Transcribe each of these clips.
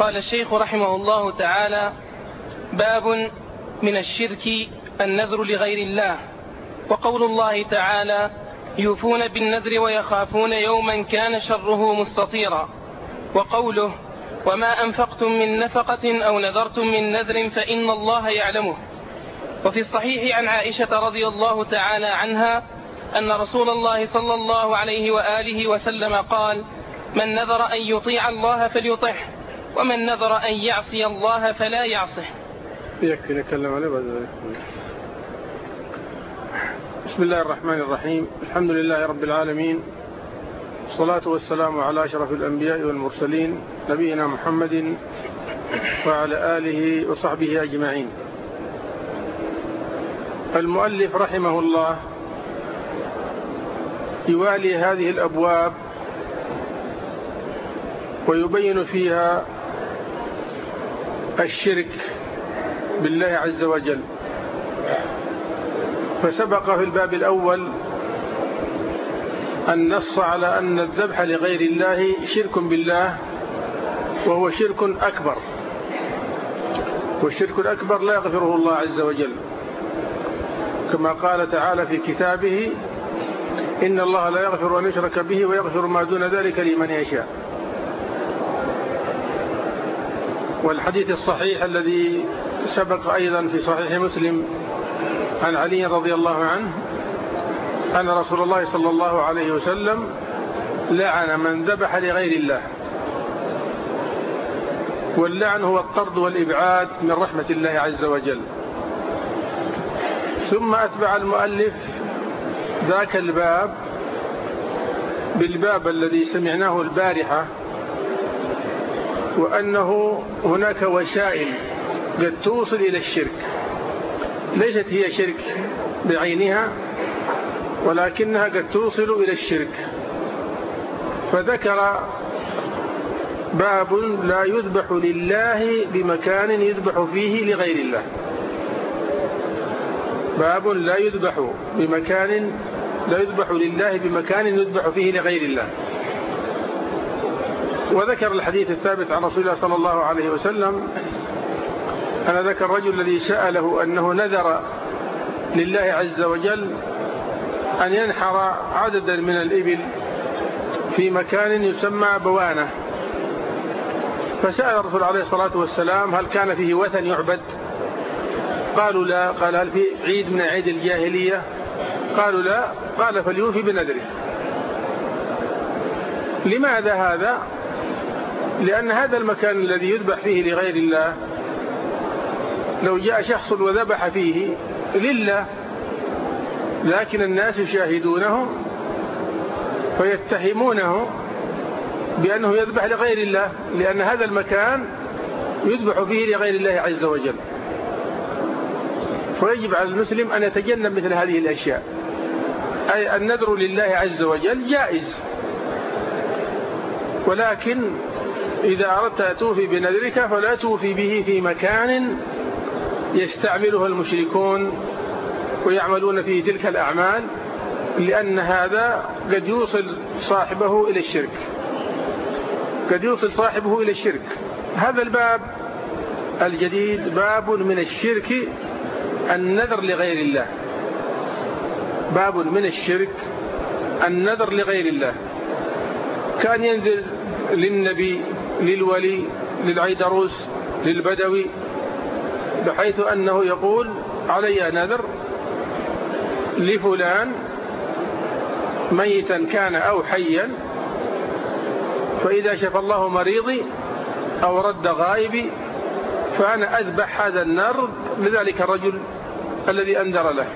قال الشيخ رحمه الله تعالى باب من الشرك النذر لغير الله. وقول الله تعالى يوفون بالنذر ويخافون يوما كان شره مستطيرا. وقوله وما أنفقتم من نفقة أو نذرتم من نذر فإن الله يعلمه. وفي الصحيح عن عائشة رضي الله تعالى عنها أن رسول الله صلى الله عليه وآله وسلم قال من نذر أن يطيع الله فليطعه. ومن نذر أن يعصي الله فلا يعصه. يكفي نتكلم عليه بعد ذلك. بسم الله الرحمن الرحيم. الحمد لله رب العالمين. الصلاة والسلام على أشرف الأنبياء والمرسلين نبينا محمد وعلى آله وصحبه أجمعين. المؤلف رحمه الله يوالي هذه الأبواب ويبين فيها الشرك بالله عز وجل. فسبق في الباب الأول النص على أن الذبح لغير الله شرك بالله وهو شرك أكبر. والشرك الأكبر لا يغفره الله عز وجل. كما قال تعالى في كتابه إن الله لا يغفر أن يشرك به ويغفر ما دون ذلك لمن يشاء. والحديث الصحيح الذي سبق أيضا في صحيح مسلم عن علي رضي الله عنه أن رسول الله صلى الله عليه وسلم لعن من ذبح لغير الله. واللعن هو الطرد والإبعاد من رحمة الله عز وجل. ثم أتبع المؤلف ذاك الباب بالباب الذي سمعناه البارحة وأنه هناك وسائل قد توصل إلى الشرك. ليست هي شرك بعينها ولكنها قد توصل إلى الشرك. فذكر باب لا يذبح لله بمكان يذبح فيه لغير الله. باب لا يذبح بمكان لا يذبح لله بمكان يذبح فيه لغير الله. وذكر الحديث الثابت عن رسول الله صلى الله عليه وسلم أنا ذكر الرجل الذي سأله أنه نذر لله عز وجل أن ينحر عددا من الإبل في مكان يسمى بوانة. فسأل الرسول عليه الصلاة والسلام هل كان فيه وثن يعبد؟ قالوا لا. قال هل في عيد من عيد الجاهلية؟ قالوا لا. قال فليوفي بنذره. لماذا هذا؟ لأن هذا المكان الذي يذبح فيه لغير الله لو جاء شخص وذبح فيه لله لكن الناس يشاهدونه فيتهمونه بأنه يذبح لغير الله لأن هذا المكان يذبح فيه لغير الله عز وجل. فيجب على المسلم أن يتجنب مثل هذه الأشياء. أي النذر لله عز وجل جائز ولكن إذا أردت أن توفي بنذرك فلا توفي به في مكان يستعمله المشركون ويعملون فيه تلك الأعمال لأن هذا قد يوصل صاحبه إلى الشرك. قد يوصل صاحبه إلى الشرك. هذا الباب الجديد باب من الشرك النذر لغير الله. باب من الشرك النذر لغير الله. كان ينذر للنبي للولي للعيدروس للبدوي بحيث أنه يقول علي نذر لفلان ميتا كان أو حيا فإذا شفى الله مريضي أو رد غائبي فأنا أذبح هذا النار لذلك الرجل الذي أنذر له.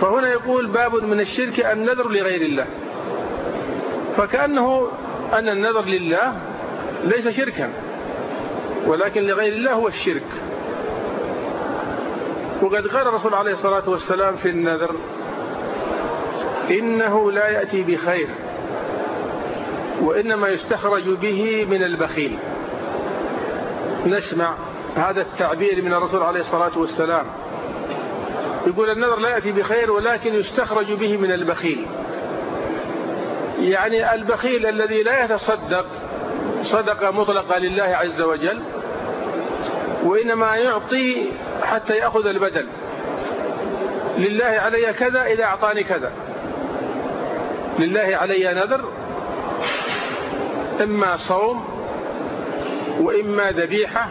فهنا يقول باب من الشرك النذر لغير الله. فكأنه أن النذر لله ليس شركا ولكن لغير الله هو الشرك. وقد قال الرسول عليه الصلاة والسلام في النذر إنه لا يأتي بخير وإنما يستخرج به من البخيل. نسمع هذا التعبير من الرسول عليه الصلاة والسلام. يقول النذر لا يأتي بخير ولكن يستخرج به من البخيل. يعني البخيل الذي لا يتصدق صدقة مطلقة لله عز وجل وإنما يعطي حتى يأخذ البدل. لله علي كذا إذا أعطاني كذا. لله علي نذر إما صوم وإما ذبيحة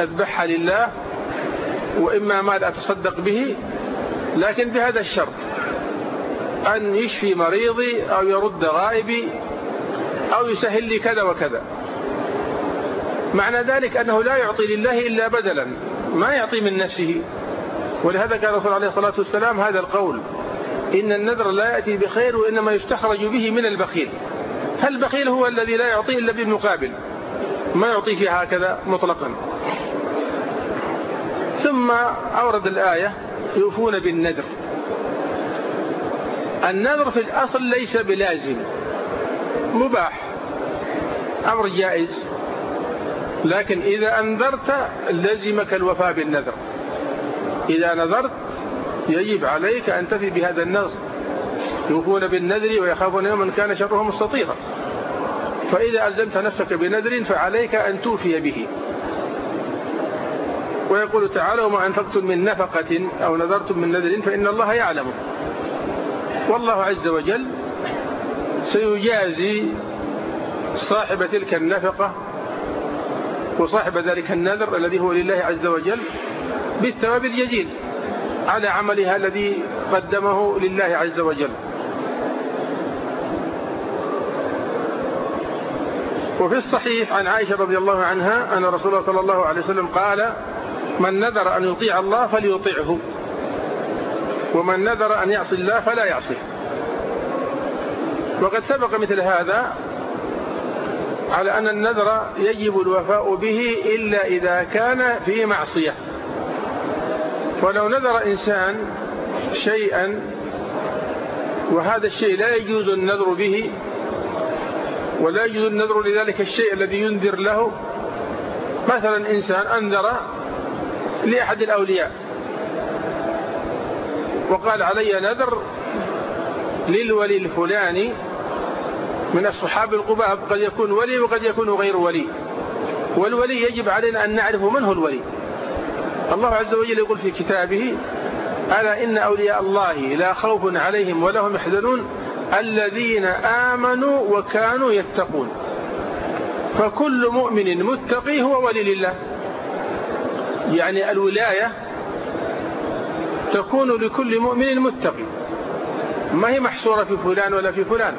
أذبحها لله وإما مال أتصدق به لكن بهذا الشرط. أن يشفي مريضي أو يرد غائبي أو يسهل لي كذا وكذا. معنى ذلك أنه لا يعطي لله إلا بدلا ما يعطي من نفسه. ولهذا كان الرسول عليه الصلاة والسلام هذا القول إن النذر لا يأتي بخير وإنما يستخرج به من البخيل. فالبخيل هو الذي لا يعطي إلا بالمقابل. ما يعطي فيه هكذا مطلقا. ثم أورد الآية يوفون بالنذر. النذر في الأصل ليس بلازم مباح أمر جائز. لكن إذا أنذرت لزمك الوفاء بالنذر. إذا نذرت يجب عليك أن تفي بهذا النذر يوفون بالنذر ويخافون يوما كان شره مستطيرا. فإذا ألزمت نفسك بنذر فعليك أن توفي به. ويقول تعالى وما أنفقتم من نفقة أو نذرتم من نذر فإن الله يعلمه والله عز وجل سيجازي صاحب تلك النفقة وصاحب ذلك النذر الذي هو لله عز وجل بالثواب الجزيل على عملها الذي قدمه لله عز وجل. وفي الصحيح عن عائشة رضي الله عنها أن رسول الله صلى الله عليه وسلم قال من نذر أن يطيع الله فليطيعه. ومن نذر أن يعصي الله فلا يعصيه. وقد سبق مثل هذا على أن النذر يجب الوفاء به إلا إذا كان في معصية. ولو نذر إنسان شيئا وهذا الشيء لا يجوز النذر به ولا يجوز النذر لذلك الشيء الذي ينذر له. مثلا إنسان أنذر لأحد الأولياء وقال علي نذر للولي الفلاني من الصحاب القباب قد يكون ولي وقد يكون غير ولي. والولي يجب علينا أن نعرف من هو الولي. الله عز وجل يقول في كتابه ألا إن أولياء الله لا خوف عليهم ولا هم يحزنون الذين آمنوا وكانوا يتقون. فكل مؤمن متقي هو ولي لله. يعني الولاية تكون لكل مؤمن متقي. ما هي محصورة في فلان ولا في فلان؟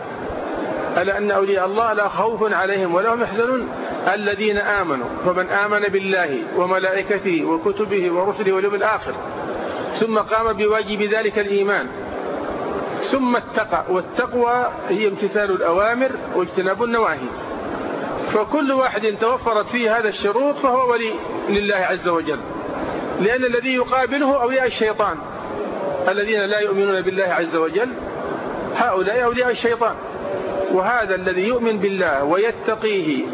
ألا أن أولياء الله لا خوف عليهم ولا هم يحزنون. الذين آمنوا فمن آمن بالله وملائكته وكتبه ورسله واليوم الآخر ثم قام بواجب ذلك الإيمان ثم اتقى. والتقوى هي امتثال الأوامر واجتناب النواهي. فكل واحد توفرت فيه هذا الشروط فهو ولي لله عز وجل. لأن الذي يقابله أولياء الشيطان الذين لا يؤمنون بالله عز وجل هؤلاء أولياء الشيطان. وهذا الذي يؤمن بالله ويتقيه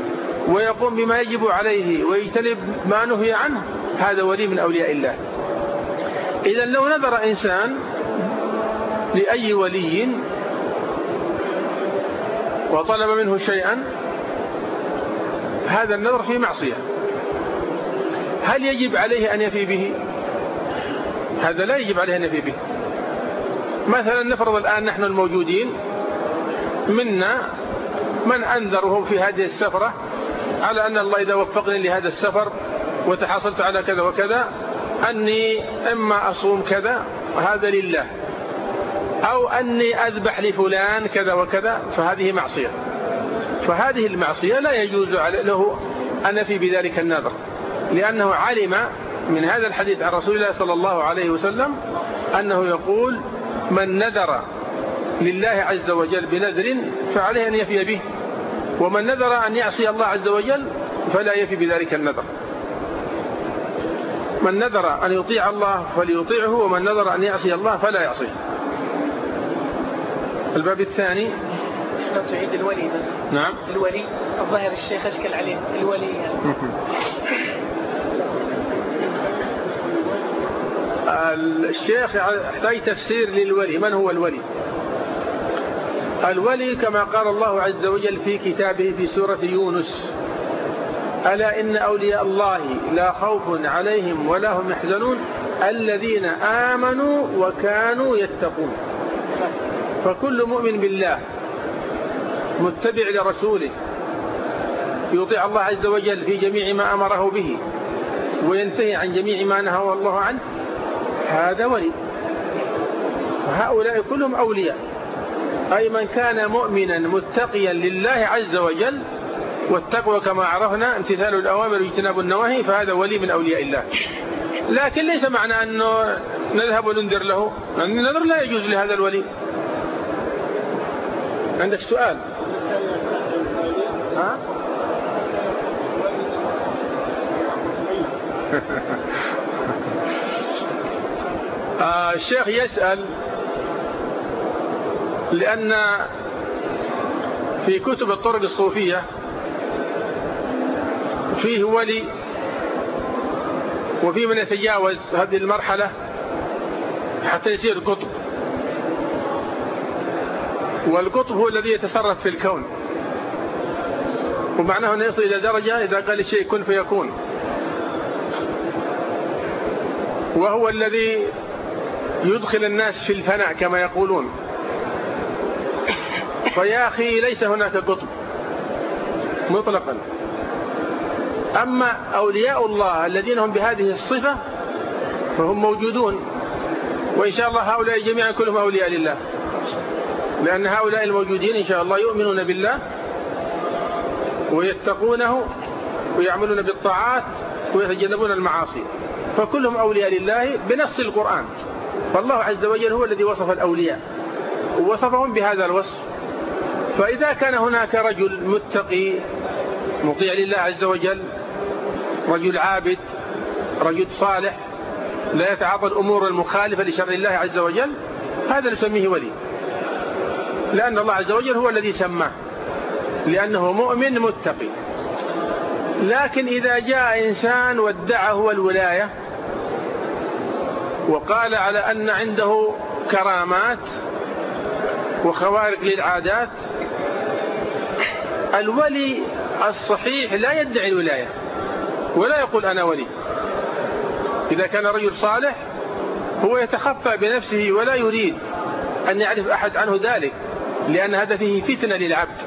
ويقوم بما يجب عليه ويجتنب ما نهي عنه هذا ولي من أولياء الله. إذا لو نذر إنسان لأي ولي وطلب منه شيئا هذا النذر في معصية. هل يجب عليه أن يفي به؟ هذا لا يجب عليه أن يفي به. مثلا نفرض الآن نحن الموجودين منا من أنذرهم في هذه السفرة على أن الله إذا وفقني لهذا السفر وتحصلت على كذا وكذا أني إما أصوم كذا هذا لله. أو أني أذبح لفلان كذا وكذا فهذه معصية. فهذه المعصية لا يجوز له أن في بذلك النذر. لأنه علم من هذا الحديث عن رسول الله صلى الله عليه وسلم أنه يقول من نذر لله عز وجل بنذر فعليه أن يفي به ومن نذر أن يعصي الله عز وجل فلا يفي بذلك النذر. من نذر أن يطيع الله فليطيعه ومن نذر أن يعصي الله فلا يعصيه. الباب الثاني. لو تعيد الولي بس نعم. الولي الظاهر الشيخ أشكل عليه. الولي. يعني. الشيخ يحتاج تفسير للولي. من هو الولي؟ الولي كما قال الله عز وجل في كتابه في سورة يونس ألا إن أولياء الله لا خوف عليهم ولا هم يحزنون؟ الذين آمنوا وكانوا يتقون. فكل مؤمن بالله متبع لرسوله يطيع الله عز وجل في جميع ما أمره به وينتهي عن جميع ما نهى الله عنه. هذا ولي. وهؤلاء كلهم أولياء. أي من كان مؤمنا متقيا لله عز وجل والتقوى كما عرفنا امتثال الأوامر واجتناب النواهي فهذا ولي من أولياء الله. لكن ليس معنى أنه نذهب وننذر له. النذر لا يجوز لهذا الولي. عندك سؤال؟ ها؟ آه الشيخ يسأل لأن في كتب الطرق الصوفية فيه ولي وفي من يتجاوز هذه المرحلة حتى يصير قطب. والقطب هو الذي يتصرف في الكون. ومعناه أنه يصل إلى درجة إذا قال الشيء كن فيكون. وهو الذي يدخل الناس في الفناء كما يقولون. فيا أخي ليس هناك قطب. مطلقا. أما أولياء الله الذين هم بهذه الصفة فهم موجودون. وإن شاء الله هؤلاء جميعا كلهم أولياء لله. لأن هؤلاء الموجودين إن شاء الله يؤمنون بالله ويتقونه ويعملون بالطاعات ويتجنبون المعاصي. فكلهم أولياء لله بنص القرآن. فالله عز وجل هو الذي وصف الأولياء ووصفهم بهذا الوصف. فإذا كان هناك رجل متقي مطيع لله عز وجل رجل عابد رجل صالح لا يتعاطى الأمور المخالفة لشرع الله عز وجل هذا نسميه ولي. لأن الله عز وجل هو الذي سماه لأنه مؤمن متقي. لكن إذا جاء إنسان وادعى هو الولاية وقال على أن عنده كرامات وخوارق للعادات. الولي الصحيح لا يدعي الولاية ولا يقول أنا ولي. إذا كان رجل صالح هو يتخفى بنفسه ولا يريد أن يعرف أحد عنه ذلك لأن هذا فيه فتنة للعبد.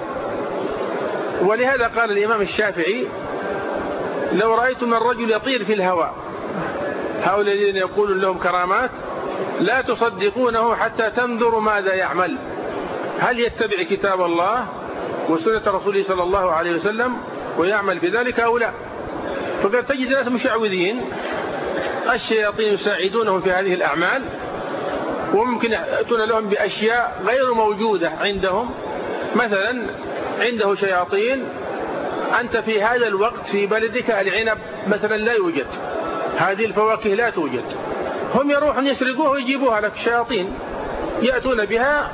ولهذا قال الإمام الشافعي لو رأيتم الرجل يطير في الهواء هؤلاء الذين يقولون لهم كرامات لا تصدقونه حتى تنظروا ماذا يعمل. هل يتبع كتاب الله وسنة رسوله صلى الله عليه وسلم ويعمل بذلك أو لا؟ فقد تجد ناس مشعوذين الشياطين يساعدونهم في هذه الأعمال وممكن يأتون لهم بأشياء غير موجودة عندهم. مثلا عنده شياطين أنت في هذا الوقت في بلدك العنب مثلا لا يوجد. هذه الفواكه لا توجد. هم يروحون يسرقوها ويجيبوها لك شياطين يأتون بها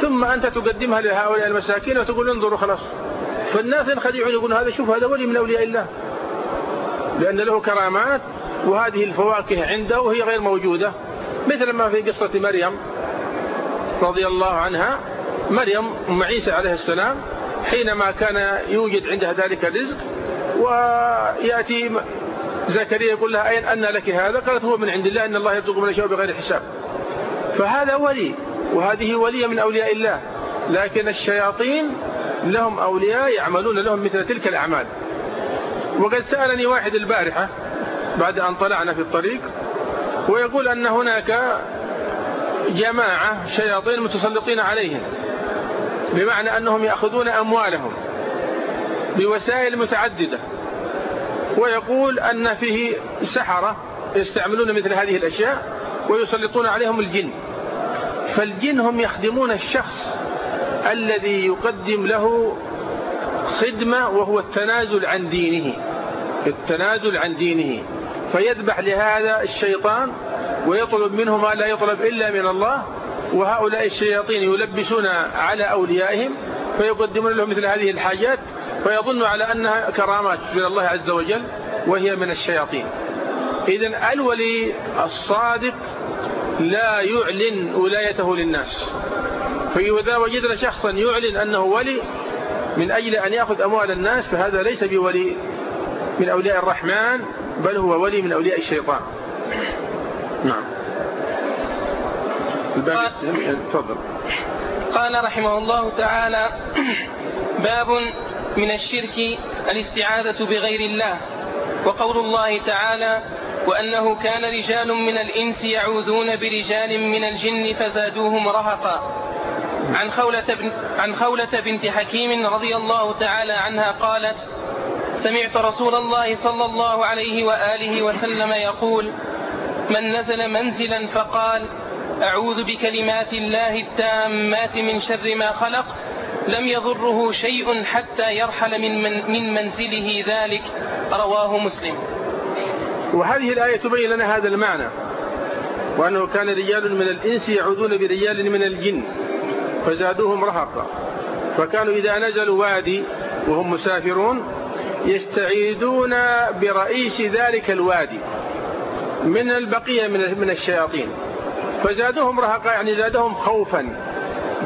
ثم أنت تقدمها لهؤلاء المساكين وتقول انظروا خلاص. فالناس ينخدعون يقولون هذا شوف هذا ولي من أولياء الله. لأن له كرامات وهذه الفواكه عنده وهي غير موجودة. مثل ما في قصة مريم رضي الله عنها. مريم أم عيسى عليه السلام حينما كان يوجد عندها ذلك الرزق ويأتي زكريا يقول لها أين أن لك هذا؟ قالت هو من عند الله أن الله يرزق من يشاء بغير حساب. فهذا ولي وهذه ولية من أولياء الله. لكن الشياطين لهم أولياء يعملون لهم مثل تلك الأعمال. وقد سألني واحد البارحة بعد أن طلعنا في الطريق ويقول أن هناك جماعة شياطين متسلطين عليهم بمعنى أنهم يأخذون أموالهم بوسائل متعددة. ويقول أن فيه سحرة يستعملون مثل هذه الأشياء ويسلطون عليهم الجن. فالجن هم يخدمون الشخص الذي يقدم له خدمة وهو التنازل عن دينه. التنازل عن دينه. فيذبح لهذا الشيطان ويطلب منه ما لا يطلب إلا من الله. وهؤلاء الشياطين يلبسون على أوليائهم فيقدمون لهم مثل هذه الحاجات فيظن على أنها كرامات من الله عز وجل وهي من الشياطين. إذا الولي الصادق لا يعلن ولايته للناس. فإذا وجدنا شخصا يعلن أنه ولي من أجل أن يأخذ أموال الناس فهذا ليس بولي من أولياء الرحمن بل هو ولي من أولياء الشيطان. نعم. تفضل. قال رحمه الله تعالى باب من الشرك الاستعاذة بغير الله. وقول الله تعالى وأنه كان رجال من الإنس يعوذون برجال من الجن فزادوهم رهقا. عن خولة, بن عن خولة بنت حكيم رضي الله تعالى عنها قالت سمعت رسول الله صلى الله عليه وآله وسلم يقول من نزل منزلا فقال أعوذ بكلمات الله التامات من شر ما خلق لم يضره شيء حتى يرحل من, من, من منزله ذلك. رواه مسلم. وهذه الآية تبين لنا هذا المعنى وأنه كان رجال من الإنس يعودون برجال من الجن فزادوهم رهقا. فكانوا إذا نزلوا وادي وهم مسافرون يستعيدون برئيس ذلك الوادي من البقية من الشياطين. فزادهم رهقا يعني زادهم خوفا.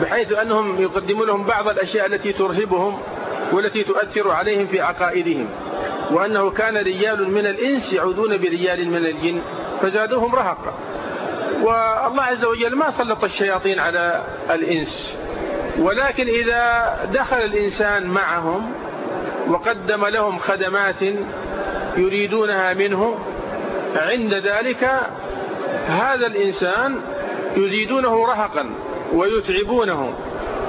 بحيث أنهم يقدمون لهم بعض الأشياء التي ترهبهم والتي تؤثر عليهم في عقائدهم. وأنه كان رجال من الإنس يعودون برجال من الجن فزادوهم رهقا. والله عز وجل ما سلط الشياطين على الإنس. ولكن إذا دخل الإنسان معهم وقدم لهم خدمات يريدونها منه عند ذلك هذا الإنسان يزيدونه رهقا. ويتعبونه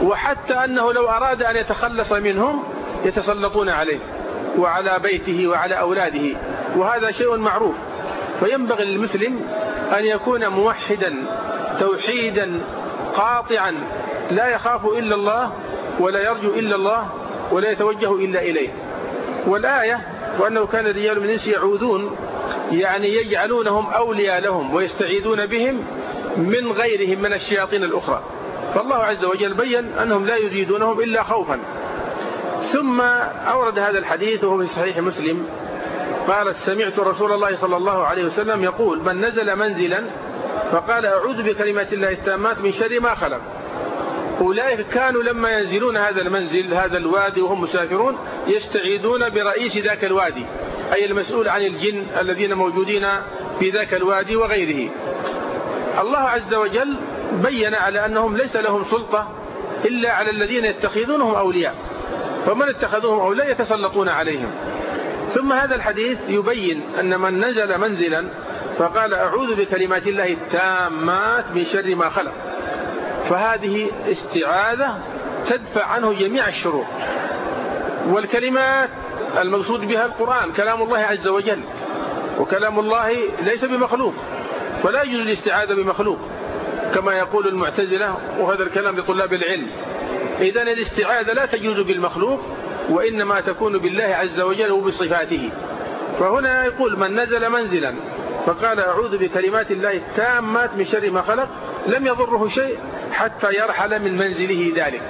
وحتى أنه لو أراد أن يتخلص منهم يتسلطون عليه وعلى بيته وعلى أولاده. وهذا شيء معروف. فينبغي للمسلم أن يكون موحدا توحيدا قاطعا. لا يخاف إلا الله ولا يرجو إلا الله ولا يتوجه إلا إليه. والآية وأنه كان رجال من الإنس يعوذون يعني يجعلونهم أولياء لهم ويستعيدون بهم من غيرهم من الشياطين الأخرى. فالله عز وجل بين أنهم لا يزيدونهم إلا خوفا. ثم أورد هذا الحديث وهو في صحيح مسلم. قال سمعت رسول الله صلى الله عليه وسلم يقول من نزل منزلا فقال أعوذ بكلمات الله التامات من شر ما خلق. أولئك كانوا لما ينزلون هذا المنزل هذا الوادي وهم مسافرون يستعيدون برئيس ذاك الوادي أي المسؤول عن الجن الذين موجودين في ذاك الوادي وغيره. الله عز وجل بين على أنهم ليس لهم سلطة إلا على الذين يتخذونهم أولياء. فمن اتخذوهم أولياء يتسلطون عليهم. ثم هذا الحديث يبين أن من نزل منزلا فقال أعوذ بكلمات الله التامات من شر ما خلق. فهذه استعاذة تدفع عنه جميع الشرور. والكلمات المقصود بها القرآن كلام الله عز وجل وكلام الله ليس بمخلوق ولا يجوز الاستعاذة بمخلوق. كما يقول المعتزلة وهذا الكلام لطلاب العلم. إذا الاستعاذة لا تجوز بالمخلوق وإنما تكون بالله عز وجل وبصفاته. فهنا يقول من نزل منزلا فقال أعوذ بكلمات الله التامات من شر ما خلق لم يضره شيء حتى يرحل من منزله ذلك.